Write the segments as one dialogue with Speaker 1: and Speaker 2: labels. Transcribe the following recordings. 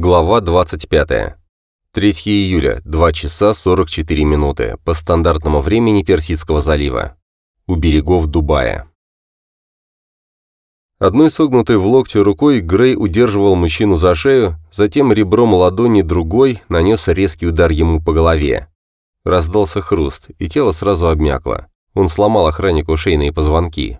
Speaker 1: Глава 25. 3 июля, 2 часа 44 минуты, по стандартному времени Персидского залива. У берегов Дубая. Одной согнутой в локте рукой Грей удерживал мужчину за шею, затем ребром ладони другой нанес резкий удар ему по голове. Раздался хруст, и тело сразу обмякло. Он сломал охраннику шейные позвонки.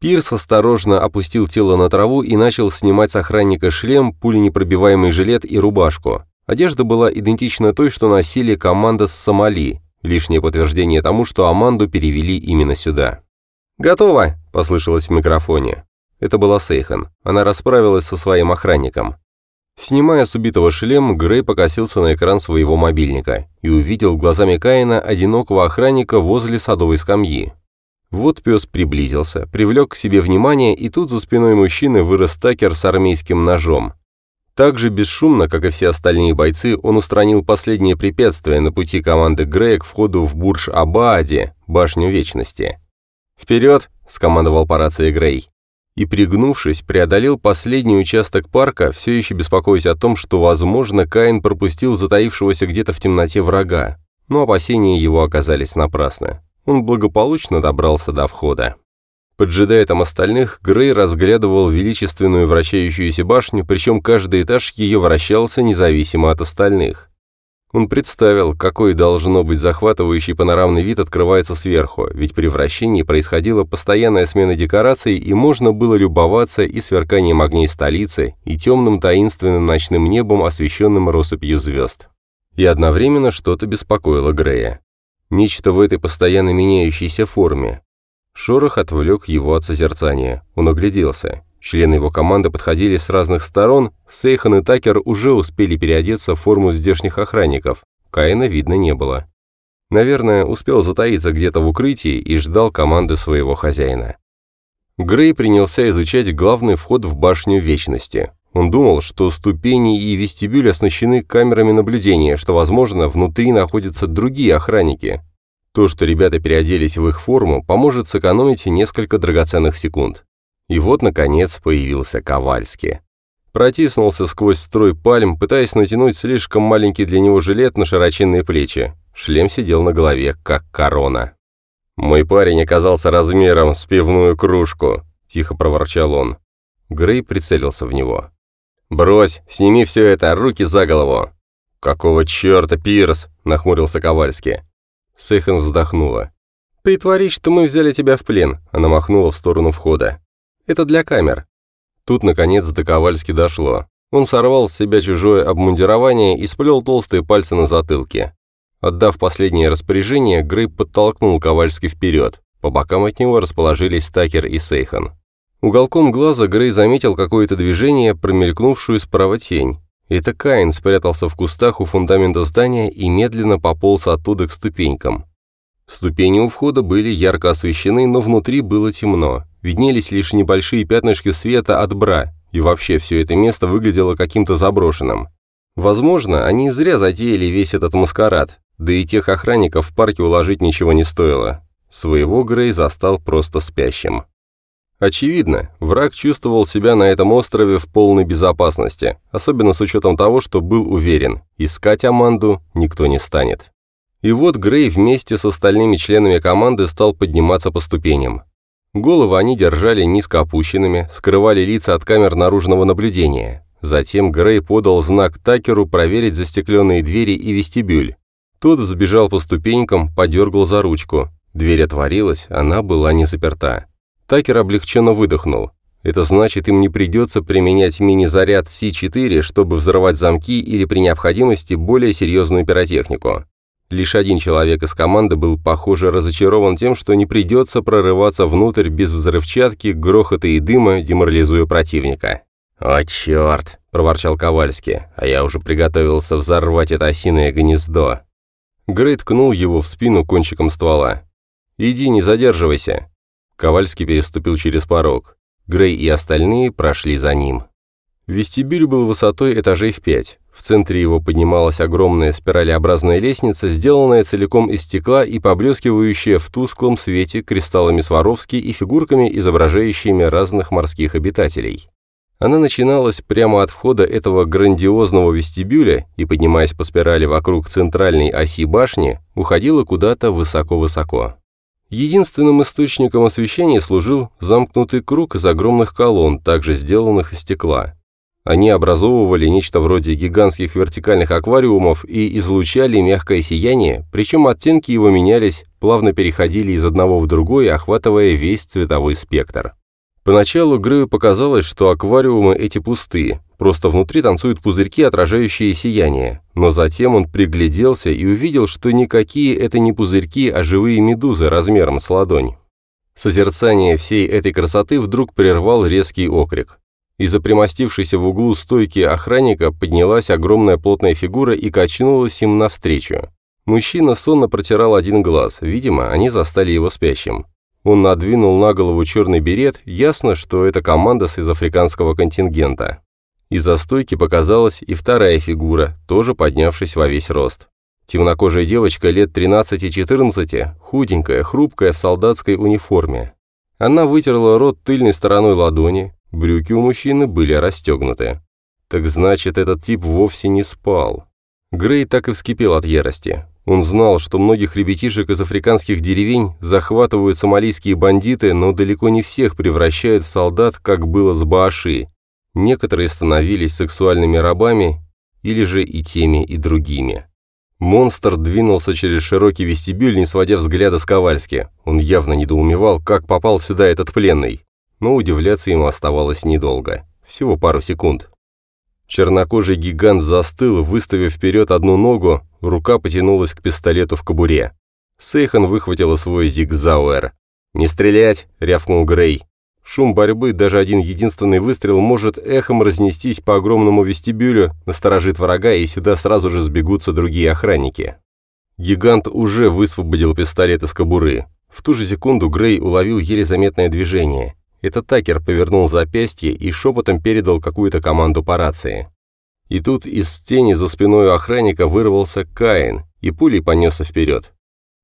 Speaker 1: Пирс осторожно опустил тело на траву и начал снимать с охранника шлем, пуленепробиваемый жилет и рубашку. Одежда была идентична той, что носили команда с Сомали. Лишнее подтверждение тому, что Аманду перевели именно сюда. «Готово!» – послышалось в микрофоне. Это была Сейхан. Она расправилась со своим охранником. Снимая с убитого шлем, Грей покосился на экран своего мобильника и увидел глазами Каина одинокого охранника возле садовой скамьи. Вот пес приблизился, привлек к себе внимание, и тут за спиной мужчины вырос Такер с армейским ножом. Так же бесшумно, как и все остальные бойцы, он устранил последнее препятствие на пути команды Грея к входу в Бурж-Абааде, башню Вечности. «Вперед!» – скомандовал по рации Грей. И, пригнувшись, преодолел последний участок парка, все еще беспокоясь о том, что, возможно, Каин пропустил затаившегося где-то в темноте врага, но опасения его оказались напрасны он благополучно добрался до входа. Поджидая там остальных, Грей разглядывал величественную вращающуюся башню, причем каждый этаж ее вращался независимо от остальных. Он представил, какой должно быть захватывающий панорамный вид открывается сверху, ведь при вращении происходила постоянная смена декораций, и можно было любоваться и сверканием огней столицы, и темным таинственным ночным небом, освещенным россыпью звезд. И одновременно что-то беспокоило Грея. Нечто в этой постоянно меняющейся форме. Шорох отвлек его от созерцания. Он огляделся. Члены его команды подходили с разных сторон, Сейхан и Такер уже успели переодеться в форму здешних охранников. Каина видно не было. Наверное, успел затаиться где-то в укрытии и ждал команды своего хозяина. Грей принялся изучать главный вход в башню Вечности. Он думал, что ступени и вестибюль оснащены камерами наблюдения, что, возможно, внутри находятся другие охранники. То, что ребята переоделись в их форму, поможет сэкономить несколько драгоценных секунд. И вот, наконец, появился Ковальский. Протиснулся сквозь строй пальм, пытаясь натянуть слишком маленький для него жилет на широченные плечи. Шлем сидел на голове, как корона. «Мой парень оказался размером с пивную кружку», – тихо проворчал он. Грей прицелился в него. «Брось, сними все это, руки за голову!» «Какого черта, Пирс?» – нахмурился Ковальский. Сейхан вздохнула. «Притворись, что мы взяли тебя в плен», – она махнула в сторону входа. «Это для камер». Тут, наконец, до Ковальски дошло. Он сорвал с себя чужое обмундирование и сплел толстые пальцы на затылке. Отдав последнее распоряжение, Грей подтолкнул Ковальски вперед. По бокам от него расположились Такер и Сейхан. Уголком глаза Грей заметил какое-то движение, промелькнувшую справа тень. Это Каин спрятался в кустах у фундамента здания и медленно пополз оттуда к ступенькам. Ступени у входа были ярко освещены, но внутри было темно. Виднелись лишь небольшие пятнышки света от бра, и вообще все это место выглядело каким-то заброшенным. Возможно, они зря затеяли весь этот маскарад, да и тех охранников в парке уложить ничего не стоило. Своего Грей застал просто спящим. Очевидно, враг чувствовал себя на этом острове в полной безопасности, особенно с учетом того, что был уверен, искать Аманду никто не станет. И вот Грей вместе с остальными членами команды стал подниматься по ступеням. Головы они держали низко опущенными, скрывали лица от камер наружного наблюдения. Затем Грей подал знак Такеру проверить застекленные двери и вестибюль. Тот взбежал по ступенькам, подергал за ручку. Дверь отворилась, она была не заперта. Такер облегченно выдохнул. Это значит, им не придется применять мини-заряд С4, чтобы взрывать замки или при необходимости более серьезную пиротехнику. Лишь один человек из команды был, похоже, разочарован тем, что не придется прорываться внутрь без взрывчатки, грохота и дыма, деморализуя противника. «О, черт!» – проворчал Ковальский, а я уже приготовился взорвать это осиное гнездо. Грей ткнул его в спину кончиком ствола. «Иди, не задерживайся!» Ковальский переступил через порог. Грей и остальные прошли за ним. Вестибюль был высотой этажей в пять. В центре его поднималась огромная спиралеобразная лестница, сделанная целиком из стекла и поблескивающая в тусклом свете кристаллами Сваровски и фигурками, изображающими разных морских обитателей. Она начиналась прямо от входа этого грандиозного вестибюля и, поднимаясь по спирали вокруг центральной оси башни, уходила куда-то высоко-высоко. Единственным источником освещения служил замкнутый круг из огромных колонн, также сделанных из стекла. Они образовывали нечто вроде гигантских вертикальных аквариумов и излучали мягкое сияние, причем оттенки его менялись, плавно переходили из одного в другой, охватывая весь цветовой спектр. Поначалу Грею показалось, что аквариумы эти пустые, просто внутри танцуют пузырьки, отражающие сияние. Но затем он пригляделся и увидел, что никакие это не пузырьки, а живые медузы размером с ладонь. Созерцание всей этой красоты вдруг прервал резкий окрик. Из-за примостившейся в углу стойки охранника поднялась огромная плотная фигура и качнулась им навстречу. Мужчина сонно протирал один глаз, видимо, они застали его спящим. Он надвинул на голову черный берет, ясно, что это командос из африканского контингента. Из-за стойки показалась и вторая фигура, тоже поднявшись во весь рост. Темнокожая девочка лет 13-14, худенькая, хрупкая в солдатской униформе. Она вытерла рот тыльной стороной ладони, Брюки у мужчины были расстегнуты. Так значит, этот тип вовсе не спал. Грей так и вскипел от ярости. Он знал, что многих ребятишек из африканских деревень захватывают сомалийские бандиты, но далеко не всех превращают в солдат, как было с Бааши. Некоторые становились сексуальными рабами, или же и теми, и другими. Монстр двинулся через широкий вестибюль, не сводя взгляда с Ковальски. Он явно недоумевал, как попал сюда этот пленный но удивляться ему оставалось недолго, всего пару секунд. Чернокожий гигант застыл, выставив вперед одну ногу, рука потянулась к пистолету в кобуре. Сейхан выхватила свой зигзауэр. «Не стрелять!» — рявкнул Грей. Шум борьбы, даже один единственный выстрел может эхом разнестись по огромному вестибюлю, насторожит врага, и сюда сразу же сбегутся другие охранники. Гигант уже высвободил пистолет из кобуры. В ту же секунду Грей уловил еле заметное движение. Это Такер повернул запястье и шепотом передал какую-то команду по рации. И тут из тени за спиной охранника вырвался Каин и пулей понесся вперед.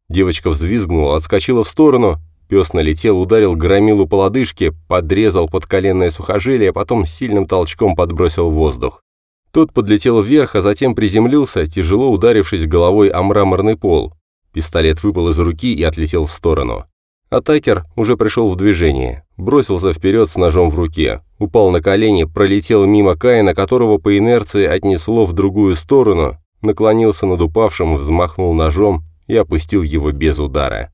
Speaker 1: Девочка взвизгнула, отскочила в сторону, пес налетел, ударил громилу по лодыжке, подрезал подколенное сухожилие, а потом сильным толчком подбросил в воздух. Тот подлетел вверх, а затем приземлился, тяжело ударившись головой о мраморный пол. Пистолет выпал из руки и отлетел в сторону. Атакер уже пришел в движение, бросился вперед с ножом в руке, упал на колени, пролетел мимо Каина, которого по инерции отнесло в другую сторону, наклонился над упавшим, взмахнул ножом и опустил его без удара.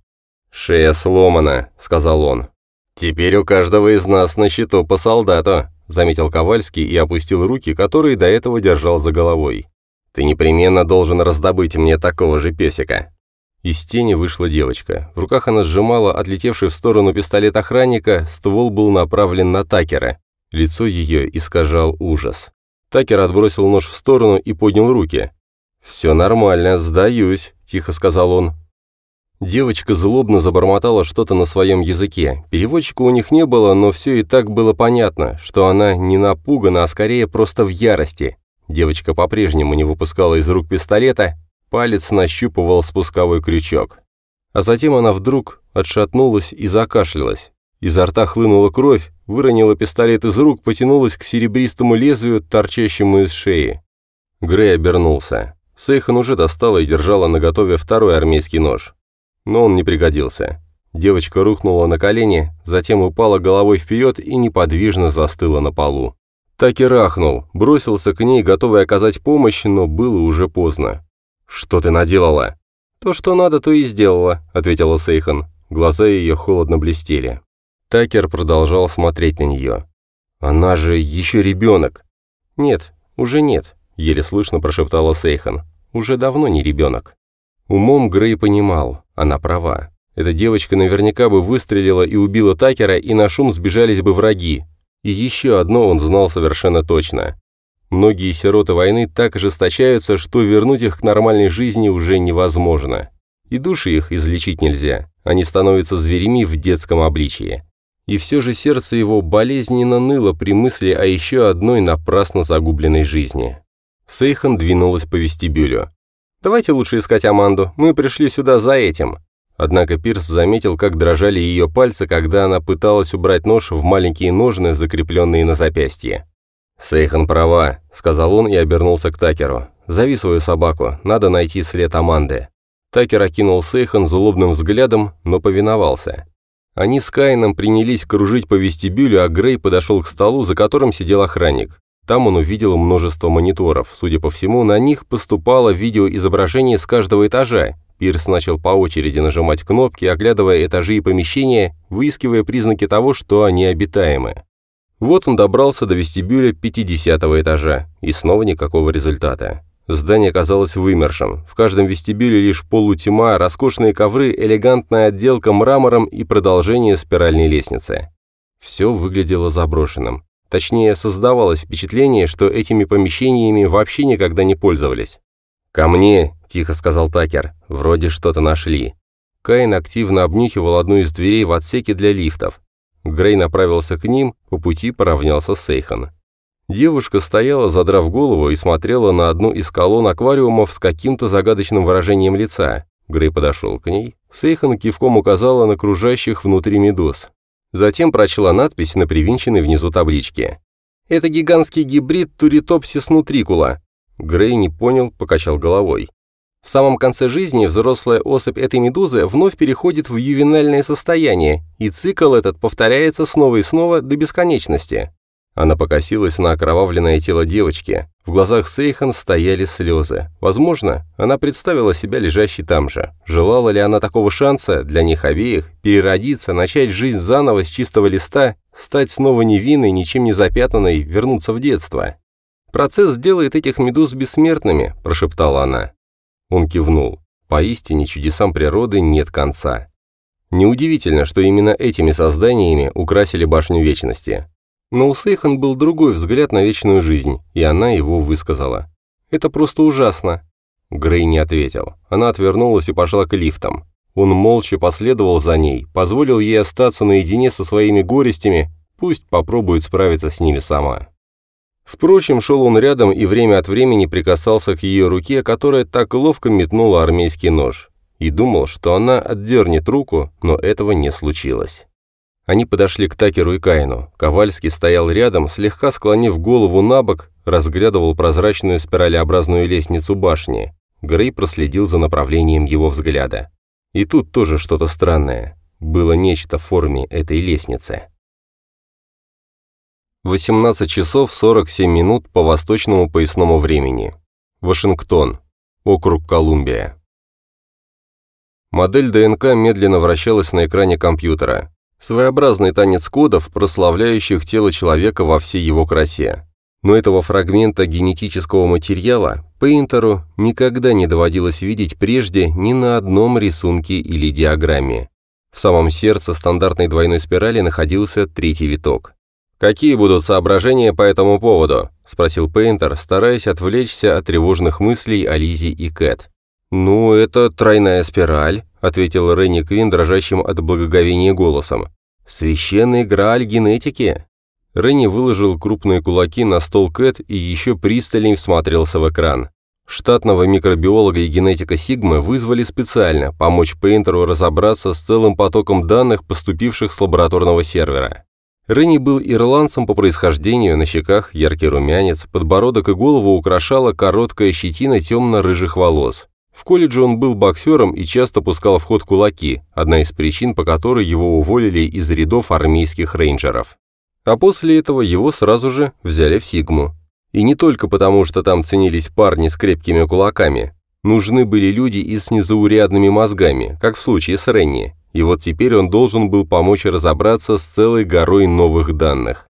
Speaker 1: «Шея сломана», — сказал он. «Теперь у каждого из нас на счету по солдату», — заметил Ковальский и опустил руки, которые до этого держал за головой. «Ты непременно должен раздобыть мне такого же песика». Из тени вышла девочка. В руках она сжимала отлетевший в сторону пистолет охранника, ствол был направлен на Такера. Лицо ее искажал ужас. Такер отбросил нож в сторону и поднял руки. «Все нормально, сдаюсь», – тихо сказал он. Девочка злобно забормотала что-то на своем языке. Переводчика у них не было, но все и так было понятно, что она не напугана, а скорее просто в ярости. Девочка по-прежнему не выпускала из рук пистолета, Палец нащупывал спусковой крючок. А затем она вдруг отшатнулась и закашлялась. Изо рта хлынула кровь, выронила пистолет из рук, потянулась к серебристому лезвию, торчащему из шеи. Грей обернулся. Сейхан уже достала и держала наготове второй армейский нож. Но он не пригодился. Девочка рухнула на колени, затем упала головой вперед и неподвижно застыла на полу. Так и рахнул, бросился к ней, готовый оказать помощь, но было уже поздно. «Что ты наделала?» «То, что надо, то и сделала», — ответила Сейхан. Глаза ее холодно блестели. Такер продолжал смотреть на нее. «Она же еще ребенок!» «Нет, уже нет», — еле слышно прошептала Сейхан. «Уже давно не ребенок». Умом Грей понимал, она права. Эта девочка наверняка бы выстрелила и убила Такера, и на шум сбежались бы враги. И еще одно он знал совершенно точно. Многие сироты войны так ожесточаются, что вернуть их к нормальной жизни уже невозможно. И души их излечить нельзя, они становятся зверями в детском обличии. И все же сердце его болезненно ныло при мысли о еще одной напрасно загубленной жизни. Сейхан двинулась по вестибюлю. «Давайте лучше искать Аманду, мы пришли сюда за этим». Однако Пирс заметил, как дрожали ее пальцы, когда она пыталась убрать нож в маленькие ножны, закрепленные на запястье. «Сейхан права», — сказал он и обернулся к Такеру. «Зови свою собаку, надо найти след Аманды». Такер окинул Сейхан злобным взглядом, но повиновался. Они с Каином принялись кружить по вестибюлю, а Грей подошел к столу, за которым сидел охранник. Там он увидел множество мониторов. Судя по всему, на них поступало видеоизображение с каждого этажа. Пирс начал по очереди нажимать кнопки, оглядывая этажи и помещения, выискивая признаки того, что они обитаемы. Вот он добрался до вестибюля 50 этажа, и снова никакого результата. Здание казалось вымершим. В каждом вестибюле лишь полутьма, роскошные ковры, элегантная отделка мрамором и продолжение спиральной лестницы. Все выглядело заброшенным. Точнее, создавалось впечатление, что этими помещениями вообще никогда не пользовались. «Ко мне!» – тихо сказал Такер. «Вроде что-то нашли». Каин активно обнюхивал одну из дверей в отсеке для лифтов. Грей направился к ним, по пути поравнялся с Сейхан. Девушка стояла, задрав голову, и смотрела на одну из колонн аквариумов с каким-то загадочным выражением лица. Грей подошел к ней. Сейхан кивком указала на кружащих внутри медуз. Затем прочла надпись на привинченной внизу табличке. «Это гигантский гибрид Туритопсис нутрикула». Грей не понял, покачал головой. В самом конце жизни взрослая особь этой медузы вновь переходит в ювенальное состояние, и цикл этот повторяется снова и снова до бесконечности. Она покосилась на окровавленное тело девочки. В глазах Сейхан стояли слезы. Возможно, она представила себя лежащей там же. Желала ли она такого шанса для них обеих переродиться, начать жизнь заново с чистого листа, стать снова невинной, ничем не запятнанной, вернуться в детство? «Процесс сделает этих медуз бессмертными», – прошептала она. Он кивнул. Поистине чудесам природы нет конца. Неудивительно, что именно этими созданиями украсили башню Вечности. Но у Сейхан был другой взгляд на вечную жизнь, и она его высказала. «Это просто ужасно». Грей не ответил. Она отвернулась и пошла к лифтам. Он молча последовал за ней, позволил ей остаться наедине со своими горестями, пусть попробует справиться с ними сама. Впрочем, шел он рядом и время от времени прикасался к ее руке, которая так ловко метнула армейский нож, и думал, что она отдернет руку, но этого не случилось. Они подошли к Такеру и Каину. Ковальский стоял рядом, слегка склонив голову на бок, разглядывал прозрачную спиралеобразную лестницу башни. Грей проследил за направлением его взгляда. И тут тоже что-то странное. Было нечто в форме этой лестницы. 18 часов 47 минут по восточному поясному времени. Вашингтон. Округ Колумбия. Модель ДНК медленно вращалась на экране компьютера. Своеобразный танец кодов, прославляющих тело человека во всей его красе. Но этого фрагмента генетического материала Пейнтеру никогда не доводилось видеть прежде ни на одном рисунке или диаграмме. В самом сердце стандартной двойной спирали находился третий виток. «Какие будут соображения по этому поводу?» – спросил Пейнтер, стараясь отвлечься от тревожных мыслей о Лизе и Кэт. «Ну, это тройная спираль», — ответил Ренни Квин дрожащим от благоговения голосом. «Священный грааль генетики?» Ренни выложил крупные кулаки на стол Кэт и еще пристальней всмотрелся в экран. Штатного микробиолога и генетика Сигмы вызвали специально помочь Пейнтеру разобраться с целым потоком данных, поступивших с лабораторного сервера. Ренни был ирландцем по происхождению, на щеках яркий румянец, подбородок и голову украшала короткая щетина темно-рыжих волос. В колледже он был боксером и часто пускал в ход кулаки, одна из причин, по которой его уволили из рядов армейских рейнджеров. А после этого его сразу же взяли в Сигму. И не только потому, что там ценились парни с крепкими кулаками. Нужны были люди и с незаурядными мозгами, как в случае с Ренни. И вот теперь он должен был помочь разобраться с целой горой новых данных.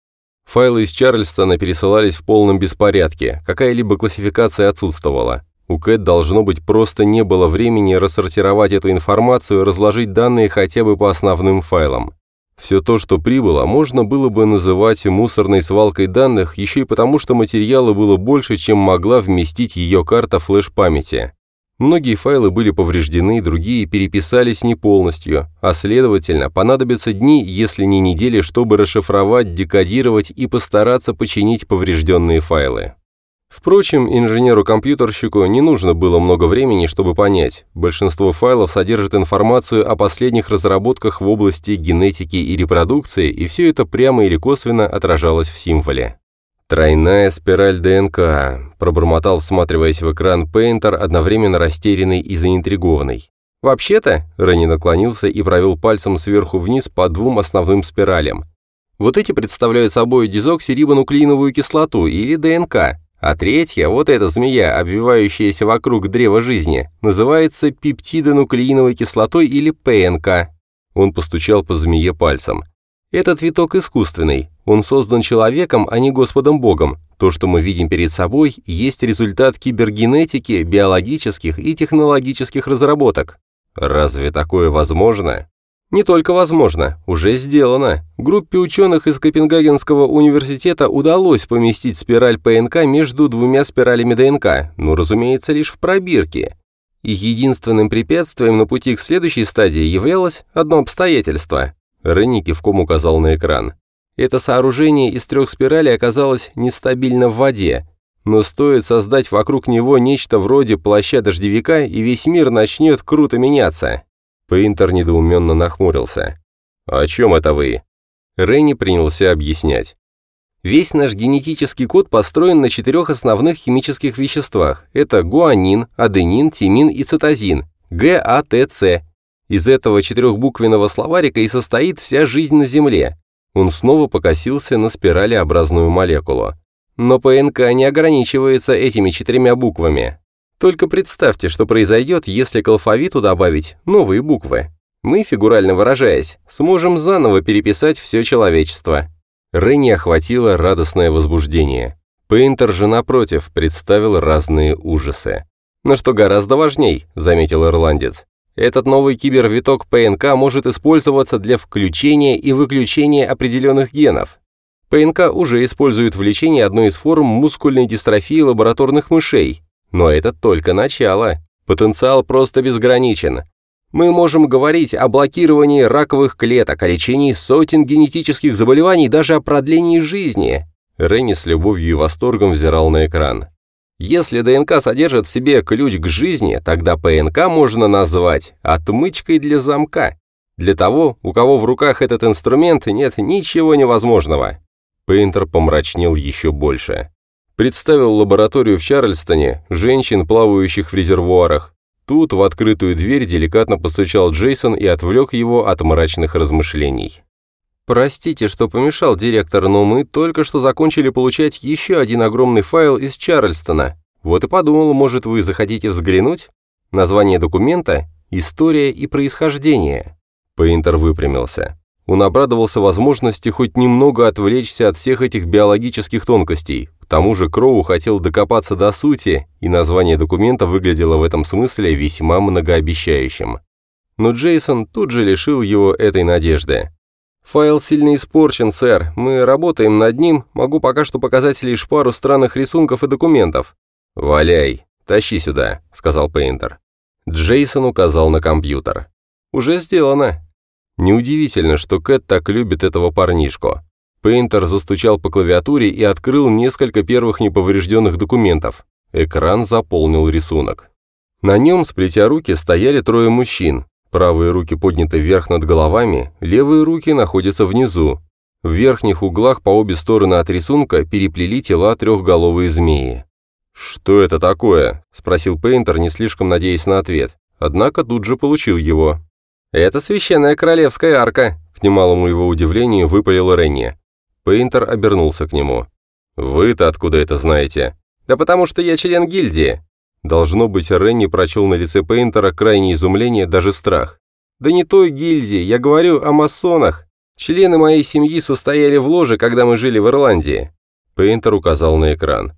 Speaker 1: Файлы из Чарльстона пересылались в полном беспорядке, какая-либо классификация отсутствовала. У Кэт должно быть просто не было времени рассортировать эту информацию, разложить данные хотя бы по основным файлам. Все то, что прибыло, можно было бы называть мусорной свалкой данных, еще и потому, что материала было больше, чем могла вместить ее карта флеш-памяти. Многие файлы были повреждены, другие переписались не полностью, а следовательно, понадобятся дни, если не недели, чтобы расшифровать, декодировать и постараться починить поврежденные файлы. Впрочем, инженеру-компьютерщику не нужно было много времени, чтобы понять, большинство файлов содержит информацию о последних разработках в области генетики и репродукции, и все это прямо или косвенно отражалось в символе. «Тройная спираль ДНК», – пробормотал, всматриваясь в экран Пейнтер, одновременно растерянный и заинтригованный. «Вообще-то», – Ренни наклонился и провел пальцем сверху вниз по двум основным спиралям. «Вот эти представляют собой дезоксирибонуклеиновую кислоту или ДНК, а третья, вот эта змея, обвивающаяся вокруг древа жизни, называется пептидонуклеиновой кислотой или ПНК». Он постучал по змее пальцем. Этот виток искусственный, он создан человеком, а не Господом Богом. То, что мы видим перед собой, есть результат кибергенетики, биологических и технологических разработок. Разве такое возможно? Не только возможно, уже сделано. Группе ученых из Копенгагенского университета удалось поместить спираль ПНК между двумя спиралями ДНК, но, разумеется, лишь в пробирке. И единственным препятствием на пути к следующей стадии являлось одно обстоятельство. Ренни кивком указал на экран. Это сооружение из трех спиралей оказалось нестабильно в воде, но стоит создать вокруг него нечто вроде плаща дождевика, и весь мир начнет круто меняться. Пейнтер недоуменно нахмурился. «О чем это вы?» Ренни принялся объяснять. Весь наш генетический код построен на четырех основных химических веществах. Это гуанин, аденин, тимин и цитозин. ГАТЦ. Из этого четырехбуквенного словарика и состоит вся жизнь на Земле. Он снова покосился на спиралеобразную молекулу. Но ПНК не ограничивается этими четырьмя буквами. Только представьте, что произойдет, если к алфавиту добавить новые буквы. Мы, фигурально выражаясь, сможем заново переписать все человечество. Ренни охватило радостное возбуждение. Пейнтер же, напротив, представил разные ужасы. «Но что гораздо важней», — заметил ирландец, этот новый кибервиток ПНК может использоваться для включения и выключения определенных генов. ПНК уже использует в лечении одной из форм мускульной дистрофии лабораторных мышей. Но это только начало. Потенциал просто безграничен. Мы можем говорить о блокировании раковых клеток, о лечении сотен генетических заболеваний, даже о продлении жизни. Ренни с любовью и восторгом взирал на экран. Если ДНК содержит в себе ключ к жизни, тогда ПНК можно назвать отмычкой для замка. Для того, у кого в руках этот инструмент, нет ничего невозможного. Пейнтер помрачнел еще больше. Представил лабораторию в Чарльстоне, женщин, плавающих в резервуарах. Тут в открытую дверь деликатно постучал Джейсон и отвлек его от мрачных размышлений. «Простите, что помешал, директор, но мы только что закончили получать еще один огромный файл из Чарльстона. Вот и подумал, может, вы захотите взглянуть? Название документа «История и происхождение». Пейнтер выпрямился. Он обрадовался возможности хоть немного отвлечься от всех этих биологических тонкостей. К тому же Кроу хотел докопаться до сути, и название документа выглядело в этом смысле весьма многообещающим. Но Джейсон тут же лишил его этой надежды. «Файл сильно испорчен, сэр. Мы работаем над ним. Могу пока что показать лишь пару странных рисунков и документов». «Валяй, тащи сюда», — сказал Пейнтер. Джейсон указал на компьютер. «Уже сделано». Неудивительно, что Кэт так любит этого парнишку. Пейнтер застучал по клавиатуре и открыл несколько первых неповрежденных документов. Экран заполнил рисунок. На нем, сплетя руки, стояли трое мужчин, Правые руки подняты вверх над головами, левые руки находятся внизу. В верхних углах по обе стороны от рисунка переплели тела трехголовые змеи. «Что это такое?» – спросил Пейнтер, не слишком надеясь на ответ. Однако тут же получил его. «Это священная королевская арка», – к немалому его удивлению выпалил Ренни. Пейнтер обернулся к нему. «Вы-то откуда это знаете?» «Да потому что я член гильдии. Должно быть, Ренни прочел на лице Пейнтера крайнее изумление, даже страх. «Да не той гильдии, я говорю о масонах. Члены моей семьи состояли в ложе, когда мы жили в Ирландии». Пейнтер указал на экран.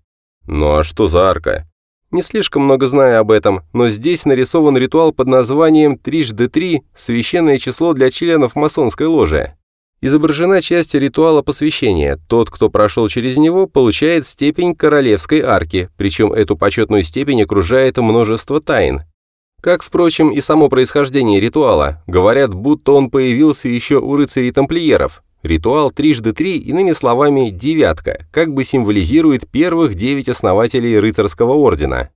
Speaker 1: «Ну а что за арка?» «Не слишком много знаю об этом, но здесь нарисован ритуал под названием «Трижды три» – священное число для членов масонской ложи. Изображена часть ритуала посвящения. Тот, кто прошел через него, получает степень королевской арки, причем эту почетную степень окружает множество тайн. Как, впрочем, и само происхождение ритуала. Говорят, будто он появился еще у рыцарей-тамплиеров. Ритуал трижды три, иными словами, девятка, как бы символизирует первых девять основателей рыцарского ордена.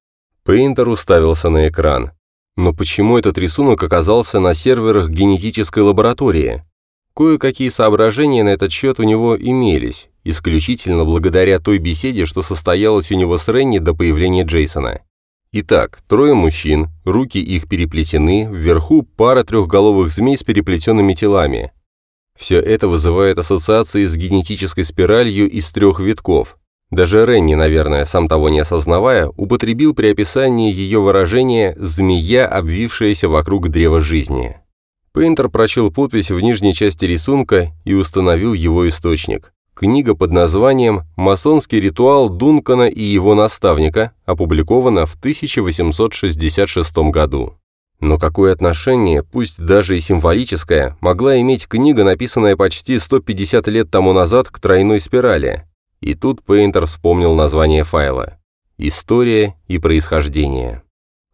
Speaker 1: Пейнтер уставился на экран. Но почему этот рисунок оказался на серверах генетической лаборатории? Кое-какие соображения на этот счет у него имелись, исключительно благодаря той беседе, что состоялась у него с Ренни до появления Джейсона. Итак, трое мужчин, руки их переплетены, вверху пара трехголовых змей с переплетенными телами. Все это вызывает ассоциации с генетической спиралью из трех витков. Даже Ренни, наверное, сам того не осознавая, употребил при описании ее выражение «змея, обвившаяся вокруг древа жизни». Пейнтер прочел подпись в нижней части рисунка и установил его источник. Книга под названием «Масонский ритуал Дункана и его наставника» опубликована в 1866 году. Но какое отношение, пусть даже и символическое, могла иметь книга, написанная почти 150 лет тому назад к тройной спирали? И тут Пейнтер вспомнил название файла. «История и происхождение».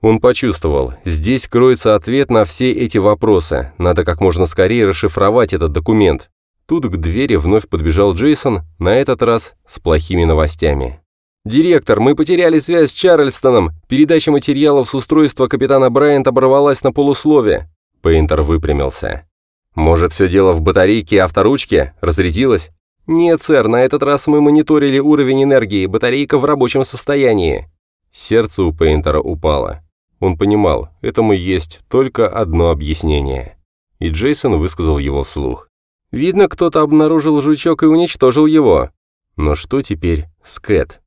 Speaker 1: Он почувствовал, здесь кроется ответ на все эти вопросы, надо как можно скорее расшифровать этот документ. Тут к двери вновь подбежал Джейсон, на этот раз с плохими новостями. «Директор, мы потеряли связь с Чарльстоном. Передача материалов с устройства капитана Брайант оборвалась на полуслове». Пейнтер выпрямился. «Может, все дело в батарейке авторучки? Разрядилась?» «Нет, сэр, на этот раз мы мониторили уровень энергии, батарейка в рабочем состоянии». Сердце у Пейнтера упало. Он понимал, этому есть только одно объяснение. И Джейсон высказал его вслух. «Видно, кто-то обнаружил жучок и уничтожил его. Но что теперь с Кэт?»